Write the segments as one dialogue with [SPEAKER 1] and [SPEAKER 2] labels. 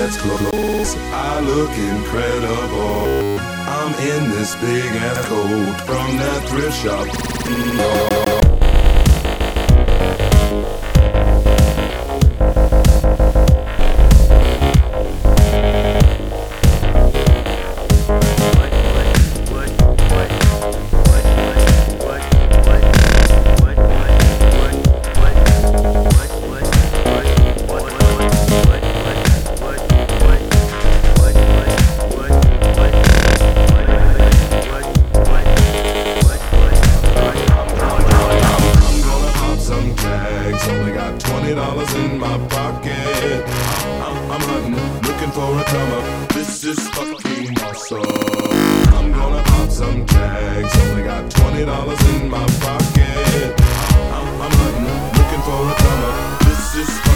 [SPEAKER 1] granddad's clothes, I look incredible. I'm in this big ass coat from that thrift shop. Some. Only got twenty dollars in my pocket. I'm, I'm hunting, looking for a come up. This is fucking awesome. I'm gonna pop some tags. Only got twenty dollars in my pocket. I'm, I'm hunting, looking for a come up. This is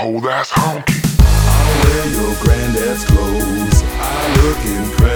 [SPEAKER 2] cold ass honky.
[SPEAKER 1] I wear your granddad's clothes. I look incredible.